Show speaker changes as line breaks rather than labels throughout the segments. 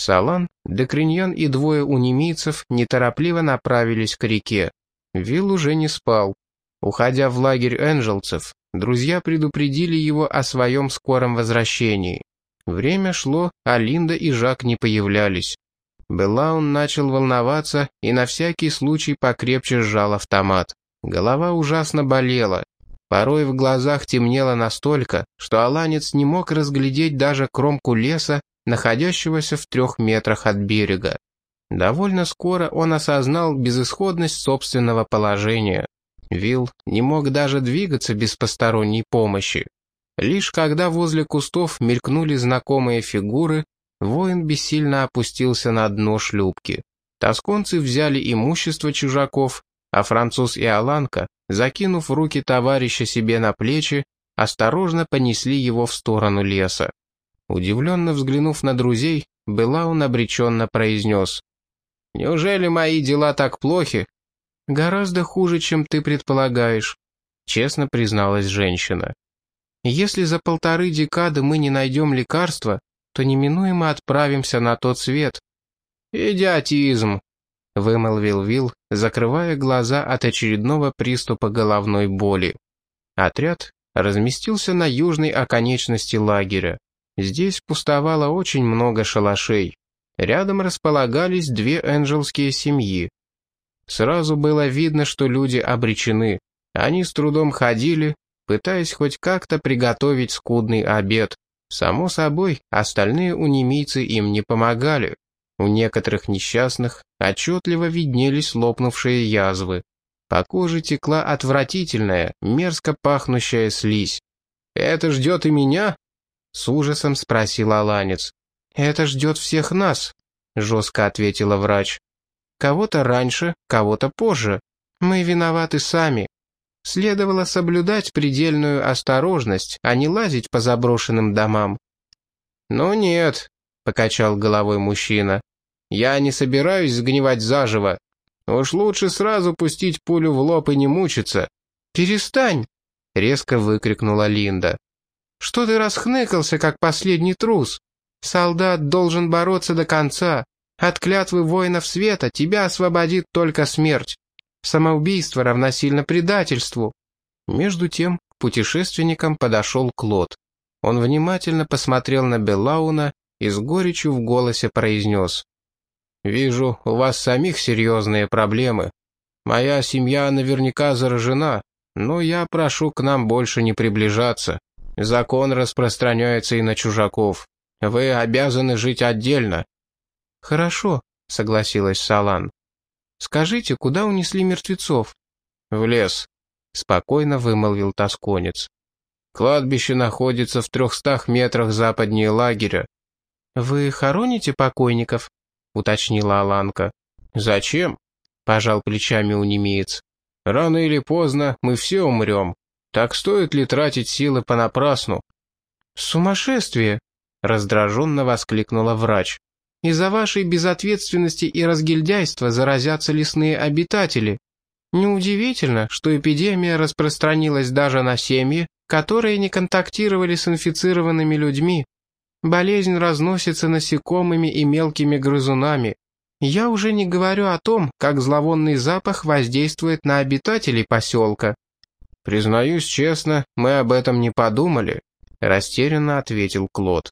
Салан, Декриньян и двое унемийцев неторопливо направились к реке. Вилл уже не спал. Уходя в лагерь энджелцев, друзья предупредили его о своем скором возвращении. Время шло, а Линда и Жак не появлялись. Белаун начал волноваться и на всякий случай покрепче сжал автомат. Голова ужасно болела. Порой в глазах темнело настолько, что Аланец не мог разглядеть даже кромку леса, находящегося в трех метрах от берега. Довольно скоро он осознал безысходность собственного положения. Вилл не мог даже двигаться без посторонней помощи. Лишь когда возле кустов мелькнули знакомые фигуры, воин бессильно опустился на дно шлюпки. Тосконцы взяли имущество чужаков, а француз и Аланка, закинув руки товарища себе на плечи, осторожно понесли его в сторону леса. Удивленно взглянув на друзей, Белаун обреченно произнес. «Неужели мои дела так плохи?» «Гораздо хуже, чем ты предполагаешь», — честно призналась женщина. «Если за полторы декады мы не найдем лекарства, то неминуемо отправимся на тот свет». «Идиотизм», — вымолвил Вилл, закрывая глаза от очередного приступа головной боли. Отряд разместился на южной оконечности лагеря. Здесь пустовало очень много шалашей. Рядом располагались две энджелские семьи. Сразу было видно, что люди обречены. Они с трудом ходили, пытаясь хоть как-то приготовить скудный обед. Само собой, остальные унемийцы им не помогали. У некоторых несчастных отчетливо виднелись лопнувшие язвы. По коже текла отвратительная, мерзко пахнущая слизь. «Это ждет и меня?» — с ужасом спросил Аланец. «Это ждет всех нас», — жестко ответила врач. «Кого-то раньше, кого-то позже. Мы виноваты сами. Следовало соблюдать предельную осторожность, а не лазить по заброшенным домам».
«Ну нет», — покачал головой мужчина. «Я не собираюсь сгнивать заживо. Уж лучше сразу пустить пулю в лоб и не мучиться».
«Перестань!» — резко выкрикнула Линда. Что ты расхныкался, как последний трус? Солдат должен бороться до конца. От клятвы воинов света тебя освободит только смерть. Самоубийство равносильно предательству». Между тем к путешественникам подошел Клод. Он внимательно посмотрел на Беллауна и с горечью в голосе произнес.
«Вижу, у вас самих серьезные проблемы. Моя семья наверняка заражена, но я прошу к нам больше не приближаться. Закон распространяется и на чужаков. Вы обязаны жить отдельно».
«Хорошо», — согласилась Салан. «Скажите, куда унесли мертвецов?»
«В лес», — спокойно вымолвил тосконец. «Кладбище находится в трехстах метрах западнее лагеря».
«Вы хороните покойников?» — уточнила Аланка.
«Зачем?» — пожал плечами унемеец. «Рано или поздно мы все умрем. Так стоит ли тратить силы понапрасну?
«Сумасшествие!» — раздраженно воскликнула врач. «Из-за вашей безответственности и разгильдяйства заразятся лесные обитатели. Неудивительно, что эпидемия распространилась даже на семьи, которые не контактировали с инфицированными людьми. Болезнь разносится насекомыми и мелкими грызунами. Я уже не говорю о том, как зловонный запах воздействует на обитателей поселка.
«Признаюсь честно, мы об этом не подумали», — растерянно ответил Клод.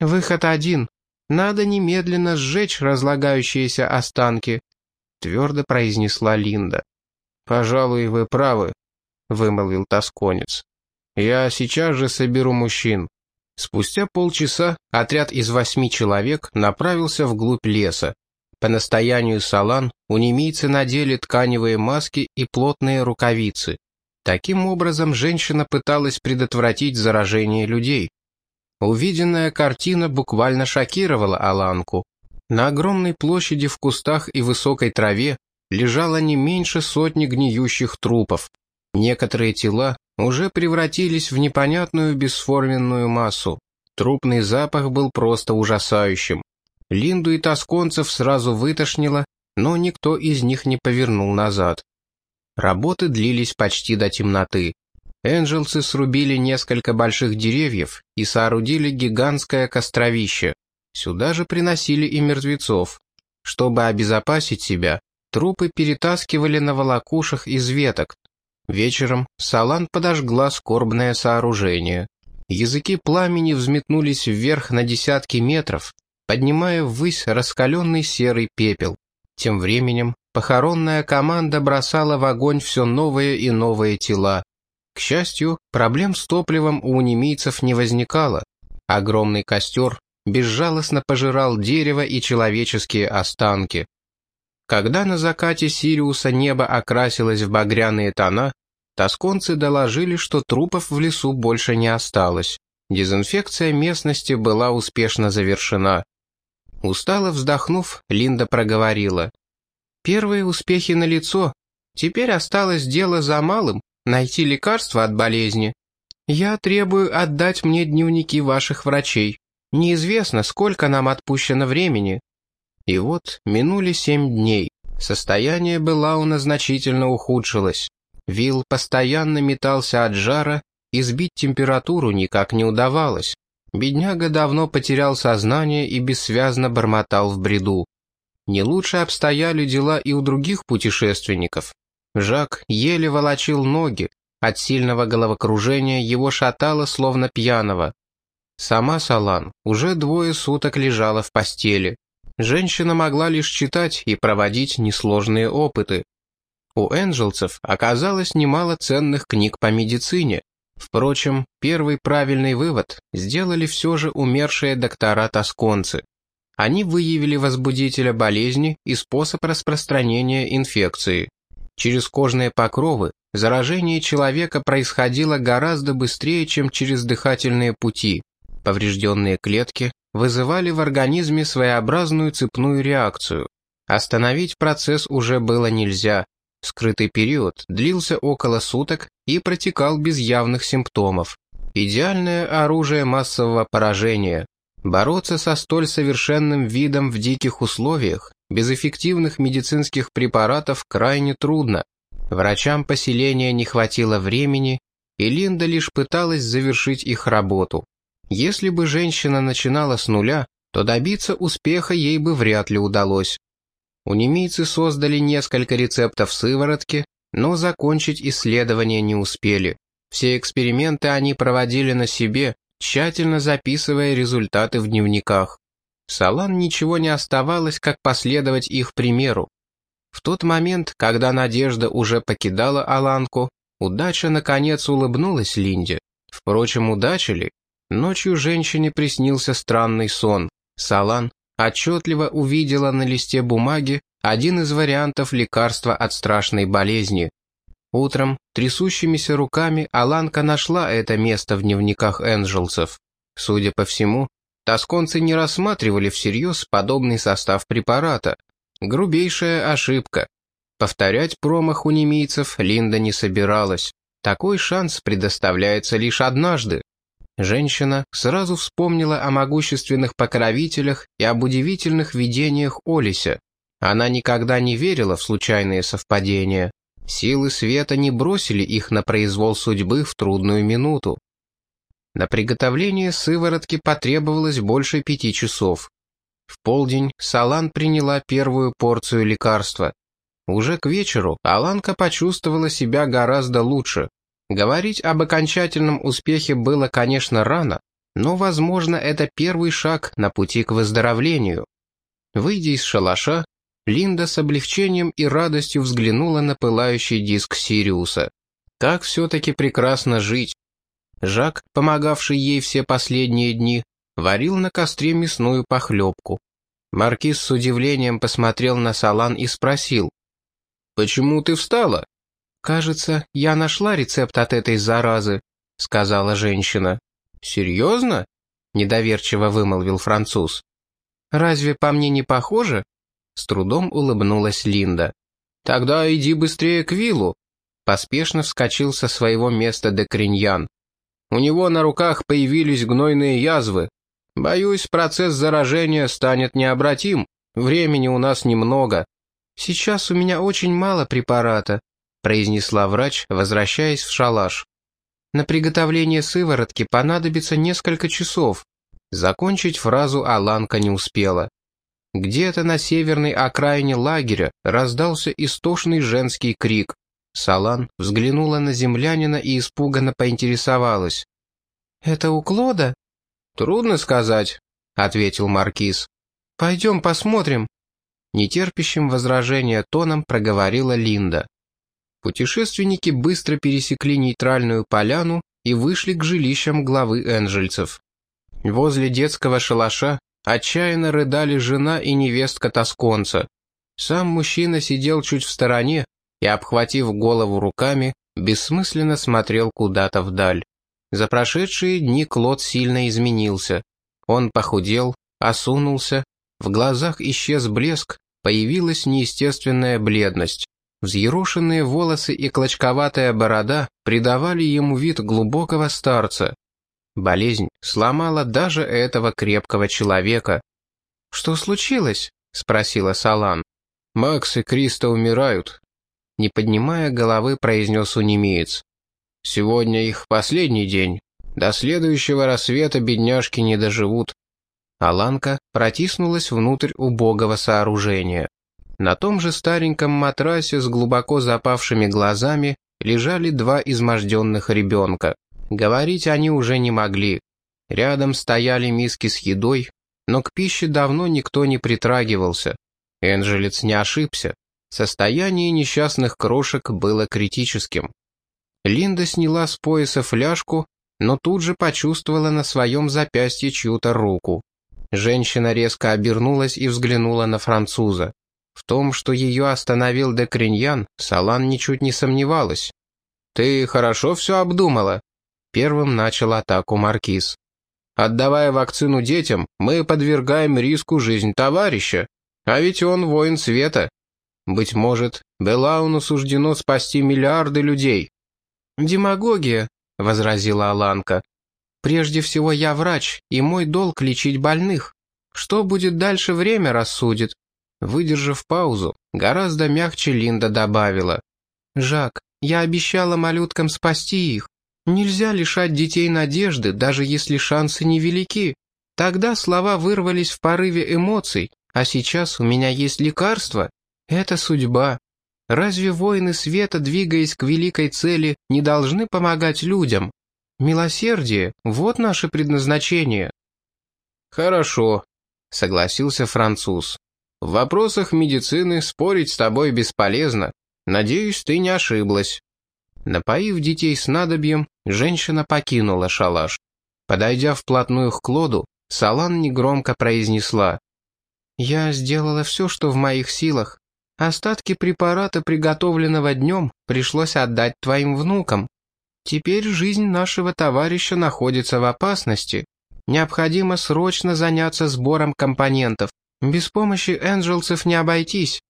«Выход один. Надо немедленно сжечь разлагающиеся останки», — твердо произнесла Линда.
«Пожалуй, вы правы», — вымолвил тосконец. «Я сейчас же соберу мужчин». Спустя полчаса отряд из восьми человек направился вглубь леса. По настоянию Салан унемийцы надели тканевые маски и плотные рукавицы. Таким образом, женщина пыталась предотвратить заражение людей. Увиденная картина буквально шокировала Аланку. На огромной площади в кустах и высокой траве лежало не меньше сотни гниющих трупов. Некоторые тела уже превратились в непонятную бесформенную массу. Трупный запах был просто ужасающим. Линду и тосконцев сразу вытошнило, но никто из них не повернул назад. Работы длились почти до темноты. Энджелсы срубили несколько больших деревьев и соорудили гигантское костровище.
Сюда же приносили и мертвецов. Чтобы обезопасить себя, трупы перетаскивали на волокушах из веток. Вечером Салан подожгла скорбное сооружение. Языки пламени взметнулись вверх на десятки метров, поднимая ввысь раскаленный серый пепел. Тем временем похоронная команда бросала в огонь все новые и новые тела. К счастью, проблем с топливом у немийцев не возникало. Огромный костер безжалостно пожирал дерево и человеческие останки. Когда на закате Сириуса небо окрасилось в багряные тона, тосконцы доложили, что трупов в лесу больше не осталось. Дезинфекция местности была успешно завершена. Устало вздохнув, Линда проговорила. «Первые успехи налицо. Теперь осталось дело за малым — найти лекарство от болезни. Я требую отдать мне дневники ваших врачей. Неизвестно, сколько нам отпущено времени». И вот минули семь дней. Состояние Белауна значительно ухудшилось. Вилл постоянно метался от жара, и сбить температуру никак не удавалось. Бедняга давно потерял сознание и бессвязно бормотал в бреду. Не лучше обстояли дела и у других путешественников. Жак еле волочил ноги, от сильного головокружения его шатало словно пьяного. Сама Салан уже двое суток лежала в постели. Женщина могла лишь читать и проводить несложные опыты. У энджелцев оказалось немало ценных книг по медицине, Впрочем, первый правильный вывод сделали все же умершие доктора-тосконцы. Они выявили возбудителя болезни и способ распространения инфекции. Через кожные покровы заражение человека происходило гораздо быстрее, чем через дыхательные пути. Поврежденные клетки вызывали в организме своеобразную цепную реакцию. Остановить процесс уже было нельзя, Скрытый период длился около суток и протекал без явных симптомов. Идеальное оружие массового поражения. Бороться со столь совершенным видом в диких условиях, без эффективных медицинских препаратов крайне трудно. Врачам поселения не хватило времени, и Линда лишь пыталась завершить их работу. Если бы женщина начинала с нуля, то добиться успеха ей бы вряд ли удалось. Унемийцы создали несколько рецептов сыворотки, но закончить исследования не успели. Все эксперименты они проводили на себе, тщательно записывая результаты в дневниках. Салан ничего не оставалось, как последовать их примеру. В тот момент, когда Надежда уже покидала Аланку, удача наконец улыбнулась Линде. Впрочем, удача ли? Ночью женщине приснился странный сон. Салан отчетливо увидела на листе бумаги один из вариантов лекарства от страшной болезни. Утром, трясущимися руками, Аланка нашла это место в дневниках Энджелсов. Судя по всему, тосконцы не рассматривали всерьез подобный состав препарата. Грубейшая ошибка. Повторять промах у немийцев Линда не собиралась. Такой шанс предоставляется лишь однажды. Женщина сразу вспомнила о могущественных покровителях и об удивительных видениях Олися. Она никогда не верила в случайные совпадения. Силы света не бросили их на произвол судьбы в трудную минуту. На приготовление сыворотки потребовалось больше пяти часов. В полдень Салан приняла первую порцию лекарства. Уже к вечеру Аланка почувствовала себя гораздо лучше. Говорить об окончательном успехе было, конечно, рано, но, возможно, это первый шаг на пути к выздоровлению. Выйдя из шалаша, Линда с облегчением и радостью взглянула на пылающий диск Сириуса. Так все-таки прекрасно жить. Жак, помогавший ей все последние дни, варил на костре мясную похлебку. Маркиз с удивлением посмотрел на Салан и спросил. «Почему ты встала?» «Кажется, я нашла рецепт от этой заразы», — сказала женщина. «Серьезно?» — недоверчиво вымолвил француз. «Разве по мне не похоже?» С трудом улыбнулась Линда. «Тогда иди быстрее к Виллу», — поспешно вскочил со своего места Декриньян. «У него на руках появились гнойные язвы. Боюсь, процесс заражения станет необратим. Времени у нас немного». «Сейчас у меня очень мало препарата», произнесла врач, возвращаясь в шалаш. На приготовление сыворотки понадобится несколько часов. Закончить фразу Аланка не успела. Где-то на северной окраине лагеря раздался истошный женский крик. Салан взглянула на землянина и испуганно поинтересовалась. «Это у Клода?»
«Трудно сказать», — ответил Маркиз.
«Пойдем посмотрим», — нетерпящим возражения тоном проговорила Линда. Путешественники быстро пересекли нейтральную поляну и вышли к жилищам главы энджельцев. Возле детского шалаша отчаянно рыдали жена и невестка тосконца. Сам мужчина сидел чуть в стороне и, обхватив голову руками, бессмысленно смотрел куда-то вдаль. За прошедшие дни Клод сильно изменился. Он похудел, осунулся, в глазах исчез блеск, появилась неестественная бледность. Взъерошенные волосы и клочковатая борода придавали ему вид глубокого старца. Болезнь сломала даже этого крепкого человека. «Что случилось?» — спросила Салан.
«Макс и Криста умирают», — не поднимая головы, произнес унемеец. «Сегодня их последний день. До следующего рассвета бедняжки не доживут».
Аланка протиснулась внутрь убогого сооружения. На том же стареньком матрасе с глубоко запавшими глазами лежали два изможденных ребенка. Говорить они уже не могли. Рядом стояли миски с едой, но к пище давно никто не притрагивался. Энджелец не ошибся. Состояние несчастных крошек было критическим. Линда сняла с пояса фляжку, но тут же почувствовала на своем запястье чью-то руку. Женщина резко обернулась и взглянула на француза. В том, что ее остановил Декриньян, Салан ничуть не сомневалась. «Ты хорошо все обдумала?» Первым начал атаку Маркиз. «Отдавая вакцину детям, мы подвергаем риску жизнь товарища. А ведь он воин света. Быть может, Белауну суждено спасти миллиарды людей». «Демагогия», — возразила Аланка. «Прежде всего я врач, и мой долг лечить больных. Что будет дальше, время рассудит. Выдержав паузу, гораздо мягче Линда добавила. «Жак, я обещала малюткам спасти их. Нельзя лишать детей надежды, даже если шансы невелики. Тогда слова вырвались в порыве эмоций, а сейчас у меня есть лекарство. Это судьба. Разве воины света, двигаясь к великой цели, не должны помогать людям? Милосердие — вот наше предназначение».
«Хорошо», — согласился француз. В вопросах медицины спорить с тобой бесполезно. Надеюсь, ты не ошиблась».
Напоив детей снадобьем, женщина покинула шалаш. Подойдя вплотную к Клоду, Салан негромко произнесла. «Я сделала все, что в моих силах. Остатки препарата, приготовленного днем, пришлось отдать твоим внукам. Теперь жизнь нашего товарища находится в опасности. Необходимо срочно заняться сбором компонентов. Без помощи энджелцев не обойтись».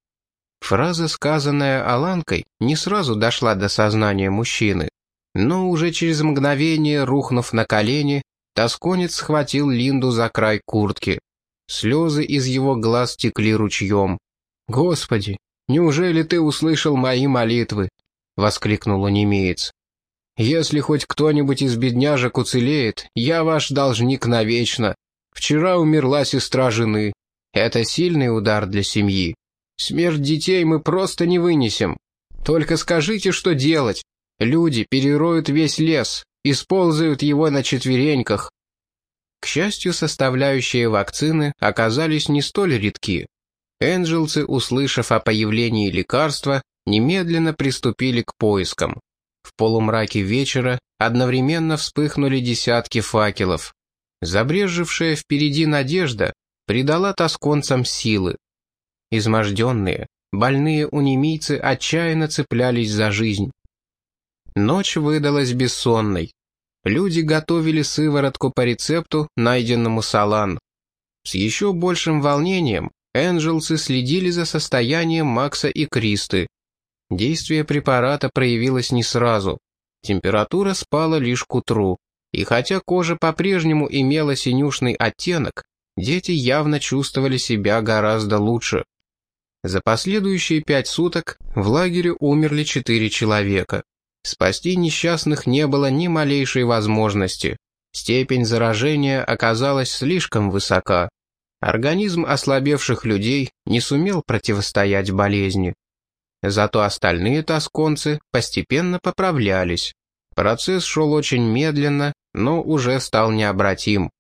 Фраза, сказанная Аланкой, не сразу дошла до сознания мужчины. Но уже через мгновение, рухнув на колени, тосконец схватил Линду за край куртки. Слезы из его глаз текли ручьем. «Господи, неужели ты услышал мои молитвы?» — воскликнул онемеец. «Если хоть кто-нибудь из бедняжек уцелеет, я ваш должник навечно. Вчера умерла сестра жены, это сильный удар для семьи. Смерть детей мы просто не вынесем. Только скажите, что делать. Люди перероют весь лес, используют его на четвереньках. К счастью, составляющие вакцины оказались не столь редки. Энджелцы, услышав о появлении лекарства, немедленно приступили к поискам. В полумраке вечера одновременно вспыхнули десятки факелов. Забрежевшая впереди надежда придала тосконцам силы. Изможденные, больные унемийцы отчаянно цеплялись за жизнь. Ночь выдалась бессонной. Люди готовили сыворотку по рецепту, найденному Салан. С еще большим волнением Энджелсы следили за состоянием Макса и Кристы. Действие препарата проявилось не сразу. Температура спала лишь к утру. И хотя кожа по-прежнему имела синюшный оттенок, дети явно чувствовали себя гораздо лучше. За последующие пять суток в лагере умерли четыре человека. Спасти несчастных не было ни малейшей возможности. Степень заражения оказалась слишком высока. Организм ослабевших людей не сумел противостоять болезни. Зато остальные тосконцы постепенно поправлялись. Процесс шел очень медленно, но уже стал необратим.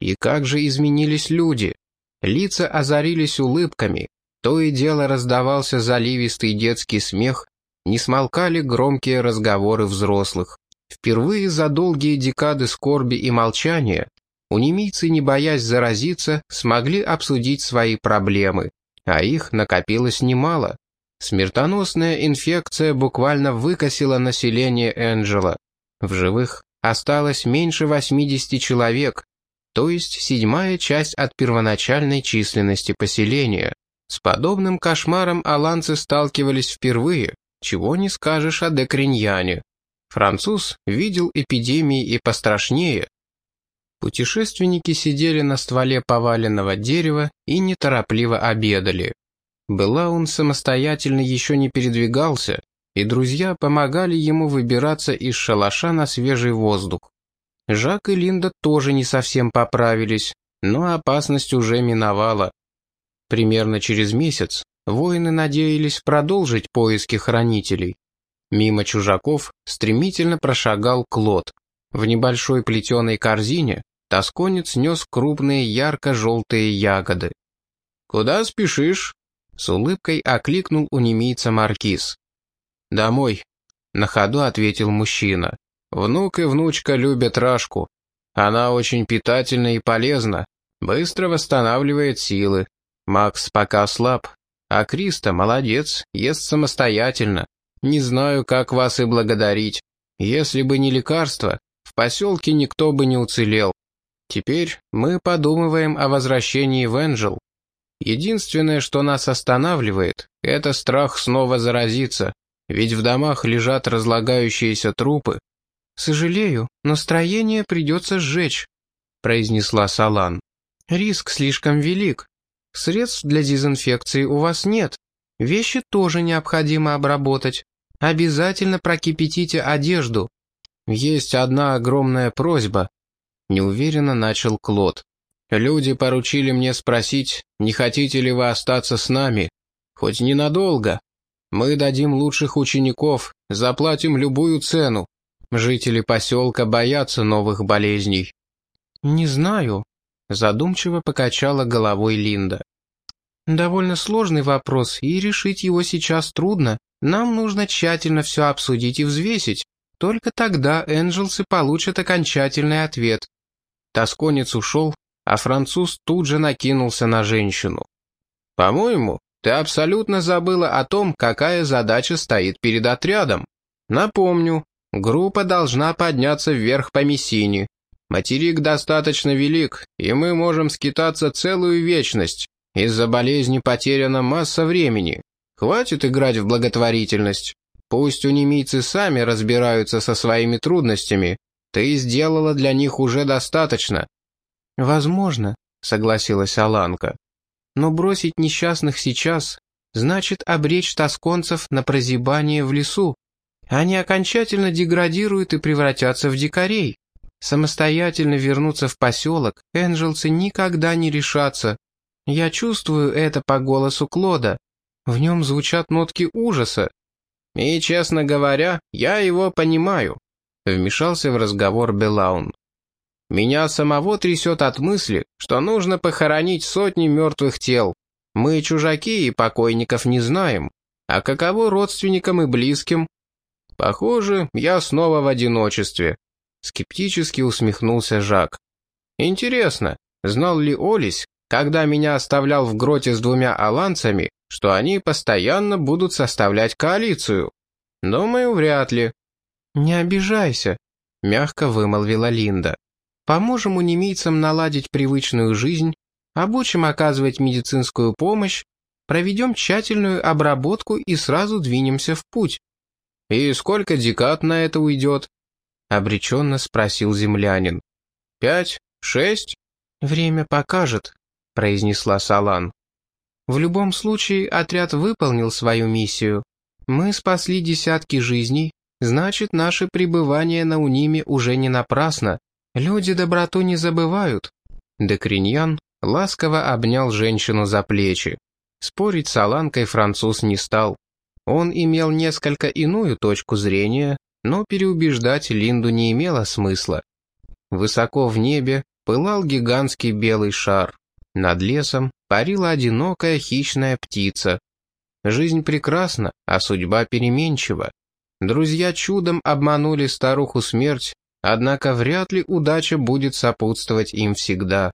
И как же изменились люди? Лица озарились улыбками, то и дело раздавался заливистый детский смех, не смолкали громкие разговоры взрослых. Впервые за долгие декады скорби и молчания унимийцы, не боясь заразиться, смогли обсудить свои проблемы, а их накопилось немало. Смертоносная инфекция буквально выкосила население Энджела. В живых осталось меньше 80 человек, то есть седьмая часть от первоначальной численности поселения. С подобным кошмаром аланцы сталкивались впервые, чего не скажешь о Декриньяне. Француз видел эпидемии и пострашнее. Путешественники сидели на стволе поваленного дерева и неторопливо обедали. Была он самостоятельно еще не передвигался, и друзья помогали ему выбираться из шалаша на свежий воздух. Жак и Линда тоже не совсем поправились, но опасность уже миновала. Примерно через месяц воины надеялись продолжить поиски хранителей. Мимо чужаков стремительно прошагал Клод. В небольшой плетеной корзине тосконец нес крупные ярко-желтые ягоды. «Куда спешишь?» — с улыбкой окликнул у немийца Маркиз. «Домой», — на ходу ответил мужчина. «Внук и внучка любят рашку. Она очень питательна и полезна, быстро восстанавливает силы. Макс пока слаб, а Криста молодец, ест самостоятельно. Не знаю, как вас и благодарить. Если бы не лекарство, в поселке никто бы не уцелел. Теперь мы подумываем о возвращении в Энджел. Единственное, что нас останавливает, это страх снова заразиться ведь в домах лежат разлагающиеся трупы. «Сожалею, но строение придется сжечь», — произнесла Салан. «Риск слишком велик. Средств для дезинфекции у вас нет. Вещи тоже необходимо обработать. Обязательно прокипятите одежду. Есть одна огромная просьба», — неуверенно начал Клод. «Люди поручили мне спросить, не хотите ли вы остаться с нами, хоть ненадолго, мы дадим лучших учеников, заплатим любую цену. Жители поселка боятся новых болезней». «Не знаю», — задумчиво покачала головой Линда. «Довольно сложный вопрос, и решить его сейчас трудно. Нам нужно тщательно все обсудить и взвесить. Только тогда Энджелсы получат окончательный ответ». Тосконец ушел, а француз тут же накинулся на женщину. «По-моему, ты абсолютно забыла о том, какая задача стоит перед отрядом. Напомню, группа должна подняться вверх по Мессине. Материк достаточно велик, и мы можем скитаться целую вечность. Из-за болезни потеряна масса времени. Хватит играть в благотворительность. Пусть унимийцы сами разбираются со своими трудностями. Ты сделала для них уже достаточно. «Возможно», — согласилась Аланка. Но бросить несчастных сейчас значит обречь тосконцев на прозябание в лесу. Они окончательно деградируют и превратятся в дикарей. Самостоятельно вернуться в поселок Энджелсы никогда не решатся. Я чувствую это по голосу Клода. В нем звучат нотки ужаса. И, честно говоря, я его понимаю. Вмешался в разговор Белаун. Меня самого трясет от мысли, что нужно похоронить сотни мертвых тел. Мы чужаки и покойников не знаем. А каково родственникам и близким? Похоже, я снова в одиночестве. Скептически усмехнулся Жак. Интересно, знал ли Олесь, когда меня оставлял в гроте с двумя аланцами, что они постоянно будут составлять коалицию? Думаю, вряд ли. «Не обижайся», — мягко вымолвила Линда. Поможем унемийцам наладить привычную жизнь, обучим оказывать медицинскую помощь, проведем тщательную обработку и сразу двинемся в путь. «И сколько декад на это уйдет?» — обреченно спросил землянин. «Пять? Шесть?» «Время покажет», — произнесла Салан. «В любом случае отряд выполнил свою миссию. Мы спасли десятки жизней, значит, наше пребывание на Униме уже не напрасно. Люди доброту не забывают». Декриньян ласково обнял женщину за плечи. Спорить с Аланкой француз не стал. Он имел несколько иную точку зрения, но переубеждать Линду не имело смысла. Высоко в небе пылал гигантский белый шар. Над лесом парила одинокая хищная птица. Жизнь прекрасна, а судьба переменчива. Друзья чудом обманули старуху смерть, однако вряд ли удача будет сопутствовать им всегда.